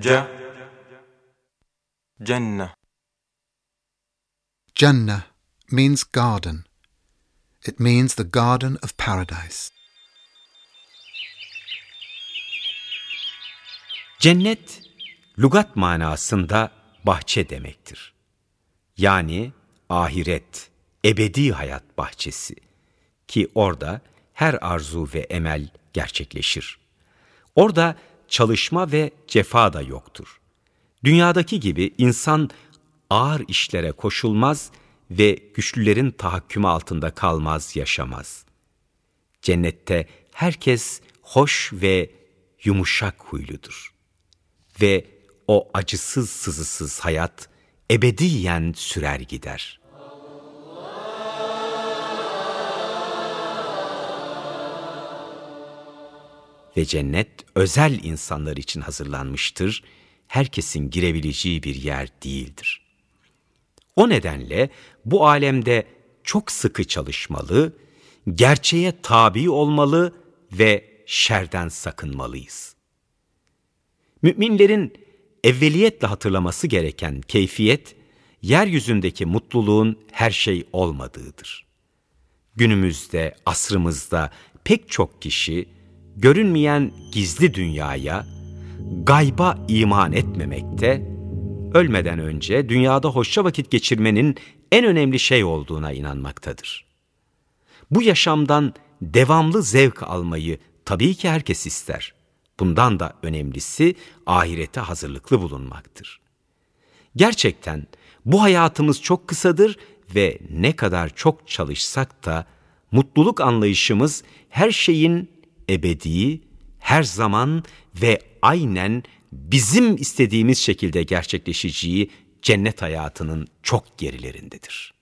C Jannah Jannah means garden. It means the garden of paradise. Cennet, lugat manasında bahçe demektir. Yani ahiret, ebedi hayat bahçesi ki orada her arzu ve emel gerçekleşir. Orada çalışma ve cefa da yoktur. Dünyadaki gibi insan ağır işlere koşulmaz ve güçlülerin tahakkümü altında kalmaz, yaşamaz. Cennette herkes hoş ve yumuşak huyludur. Ve o acısız sızısız hayat ebediyen sürer gider. Ve cennet özel insanlar için hazırlanmıştır. Herkesin girebileceği bir yer değildir. O nedenle bu alemde çok sıkı çalışmalı, gerçeğe tabi olmalı ve şerden sakınmalıyız. Müminlerin evveliyetle hatırlaması gereken keyfiyet, yeryüzündeki mutluluğun her şey olmadığıdır. Günümüzde, asrımızda pek çok kişi görünmeyen gizli dünyaya, gayba iman etmemekte, ölmeden önce dünyada hoşça vakit geçirmenin en önemli şey olduğuna inanmaktadır. Bu yaşamdan devamlı zevk almayı tabii ki herkes ister. Bundan da önemlisi ahirete hazırlıklı bulunmaktır. Gerçekten bu hayatımız çok kısadır ve ne kadar çok çalışsak da mutluluk anlayışımız her şeyin ebedi, her zaman ve aynen bizim istediğimiz şekilde gerçekleşeceği cennet hayatının çok gerilerindedir.